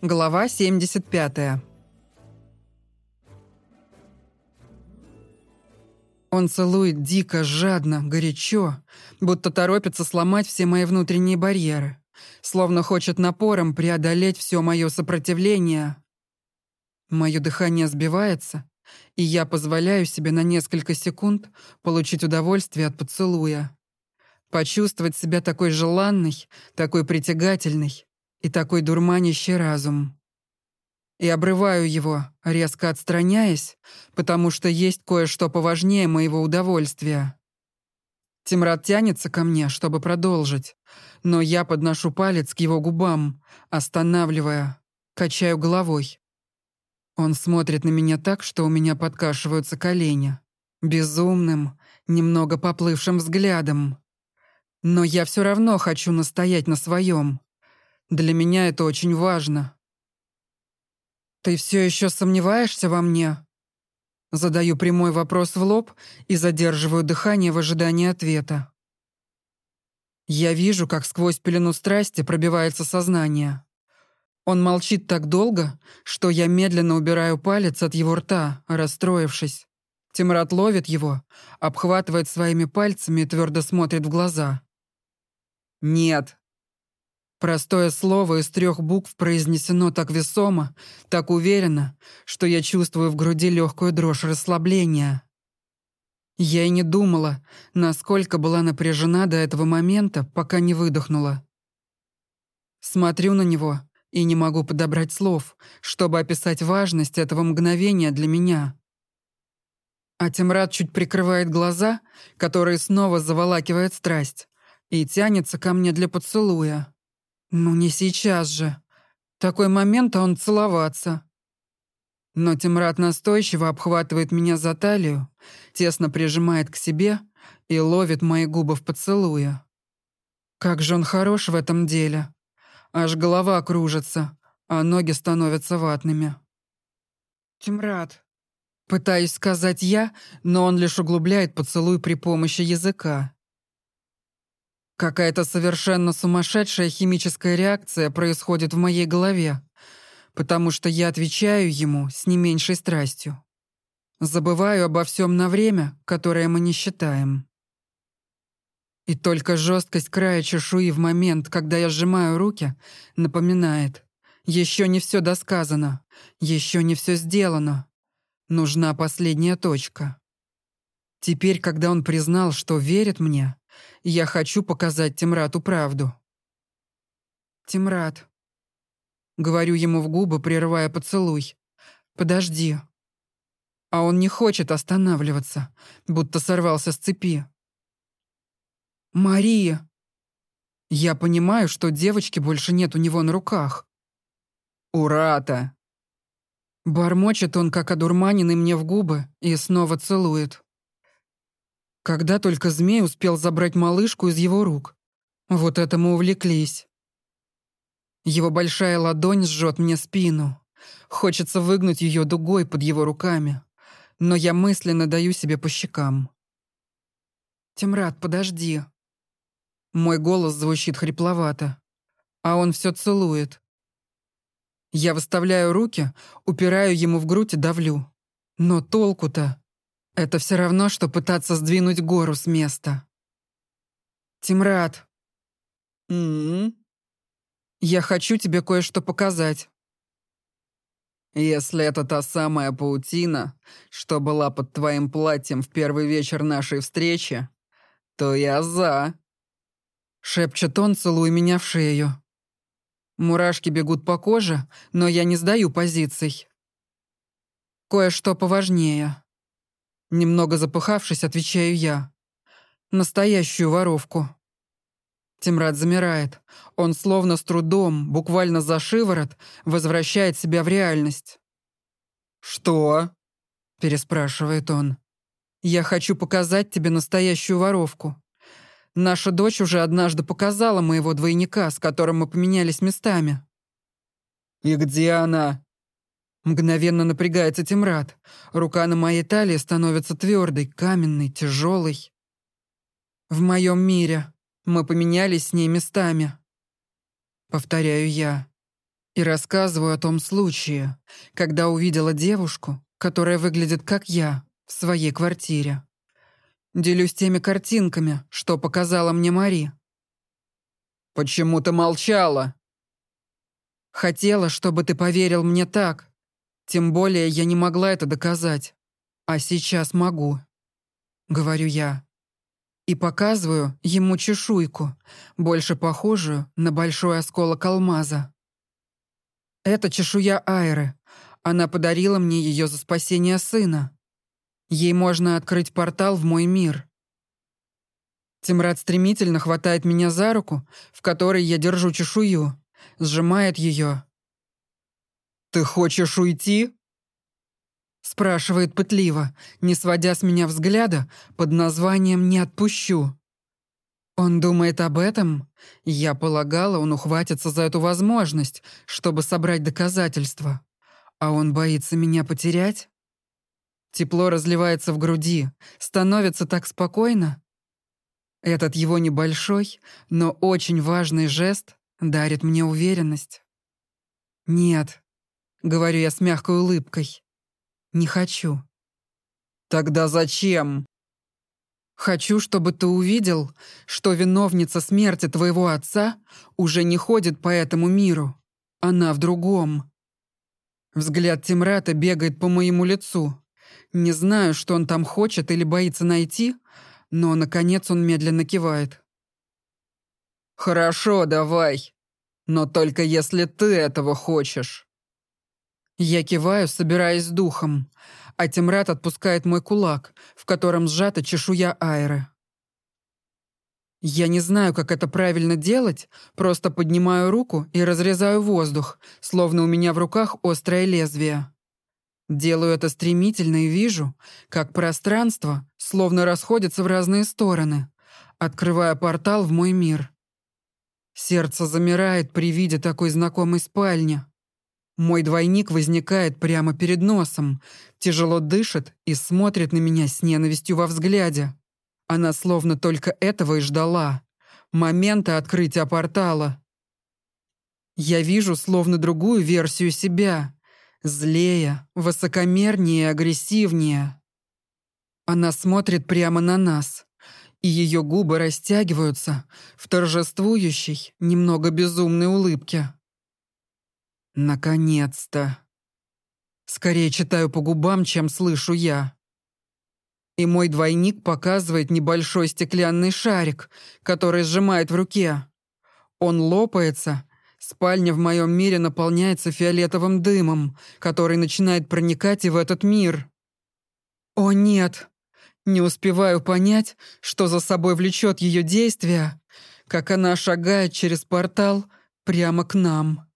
Глава 75. Он целует дико, жадно, горячо, будто торопится сломать все мои внутренние барьеры, словно хочет напором преодолеть все мое сопротивление. Мое дыхание сбивается, и я позволяю себе на несколько секунд получить удовольствие от поцелуя. Почувствовать себя такой желанной, такой притягательной, и такой дурманящий разум. И обрываю его, резко отстраняясь, потому что есть кое-что поважнее моего удовольствия. Тимрад тянется ко мне, чтобы продолжить, но я подношу палец к его губам, останавливая, качаю головой. Он смотрит на меня так, что у меня подкашиваются колени. Безумным, немного поплывшим взглядом. Но я все равно хочу настоять на своем. Для меня это очень важно. Ты все еще сомневаешься во мне? Задаю прямой вопрос в лоб и задерживаю дыхание в ожидании ответа. Я вижу, как сквозь пелену страсти пробивается сознание. Он молчит так долго, что я медленно убираю палец от его рта, расстроившись. Тимрад ловит его, обхватывает своими пальцами и твердо смотрит в глаза. «Нет», Простое слово из трех букв произнесено так весомо, так уверенно, что я чувствую в груди легкую дрожь расслабления. Я и не думала, насколько была напряжена до этого момента, пока не выдохнула. Смотрю на него и не могу подобрать слов, чтобы описать важность этого мгновения для меня. А Тимрад чуть прикрывает глаза, которые снова заволакивает страсть, и тянется ко мне для поцелуя. Ну не сейчас же. Такой момент, а он целоваться. Но Тимрад настойчиво обхватывает меня за талию, тесно прижимает к себе и ловит мои губы в поцелуе. Как же он хорош в этом деле. Аж голова кружится, а ноги становятся ватными. «Тимрад», — пытаюсь сказать я, но он лишь углубляет поцелуй при помощи языка. Какая-то совершенно сумасшедшая химическая реакция происходит в моей голове, потому что я отвечаю ему с не меньшей страстью. Забываю обо всем на время, которое мы не считаем. И только жесткость края чешуи в момент, когда я сжимаю руки, напоминает. Еще не все досказано, еще не все сделано. Нужна последняя точка. Теперь, когда он признал, что верит мне, я хочу показать Тимрату правду. «Тимрат», — говорю ему в губы, прерывая поцелуй, — «подожди». А он не хочет останавливаться, будто сорвался с цепи. «Мария!» Я понимаю, что девочки больше нет у него на руках. «Урата!» Бормочет он, как одурманенный мне в губы, и снова целует. Когда только змей успел забрать малышку из его рук. Вот это мы увлеклись. Его большая ладонь сжет мне спину. Хочется выгнуть ее дугой под его руками. Но я мысленно даю себе по щекам. «Темрат, подожди». Мой голос звучит хрипловато, а он все целует. Я выставляю руки, упираю ему в грудь и давлю. Но толку-то? Это все равно, что пытаться сдвинуть гору с места. Тимрад. М -м -м. Я хочу тебе кое-что показать. Если это та самая паутина, что была под твоим платьем в первый вечер нашей встречи, то я за. Шепчет он, целуя меня в шею. Мурашки бегут по коже, но я не сдаю позиций. Кое-что поважнее. Немного запыхавшись, отвечаю я. Настоящую воровку. Тимрад замирает. Он словно с трудом, буквально за шиворот, возвращает себя в реальность. «Что?» — переспрашивает он. «Я хочу показать тебе настоящую воровку. Наша дочь уже однажды показала моего двойника, с которым мы поменялись местами». «И где она?» Мгновенно напрягается Тимрад. Рука на моей талии становится твердой, каменной, тяжелой. В моем мире мы поменялись с ней местами. Повторяю я. И рассказываю о том случае, когда увидела девушку, которая выглядит как я, в своей квартире. Делюсь теми картинками, что показала мне Мари. «Почему ты молчала?» «Хотела, чтобы ты поверил мне так. Тем более я не могла это доказать. А сейчас могу», — говорю я. И показываю ему чешуйку, больше похожую на большой осколок алмаза. Это чешуя Айры. Она подарила мне ее за спасение сына. Ей можно открыть портал в мой мир. Тимрад стремительно хватает меня за руку, в которой я держу чешую, сжимает ее. «Ты хочешь уйти?» Спрашивает пытливо, не сводя с меня взгляда под названием «Не отпущу». Он думает об этом? Я полагала, он ухватится за эту возможность, чтобы собрать доказательства. А он боится меня потерять? Тепло разливается в груди, становится так спокойно. Этот его небольшой, но очень важный жест дарит мне уверенность. «Нет», — говорю я с мягкой улыбкой, не хочу. Тогда зачем? Хочу, чтобы ты увидел, что виновница смерти твоего отца уже не ходит по этому миру. Она в другом. Взгляд Тимрата бегает по моему лицу. Не знаю, что он там хочет или боится найти, но, наконец, он медленно кивает. «Хорошо, давай. Но только если ты этого хочешь». Я киваю, собираясь духом, а Тимрад отпускает мой кулак, в котором сжата чешуя Айры. Я не знаю, как это правильно делать, просто поднимаю руку и разрезаю воздух, словно у меня в руках острое лезвие. Делаю это стремительно и вижу, как пространство словно расходится в разные стороны, открывая портал в мой мир. Сердце замирает при виде такой знакомой спальни. Мой двойник возникает прямо перед носом, тяжело дышит и смотрит на меня с ненавистью во взгляде. Она словно только этого и ждала. Момента открытия портала. Я вижу словно другую версию себя. Злее, высокомернее агрессивнее. Она смотрит прямо на нас, и ее губы растягиваются в торжествующей, немного безумной улыбке. Наконец-то. Скорее читаю по губам, чем слышу я. И мой двойник показывает небольшой стеклянный шарик, который сжимает в руке. Он лопается. Спальня в моем мире наполняется фиолетовым дымом, который начинает проникать и в этот мир. О нет! Не успеваю понять, что за собой влечет ее действие, как она шагает через портал прямо к нам.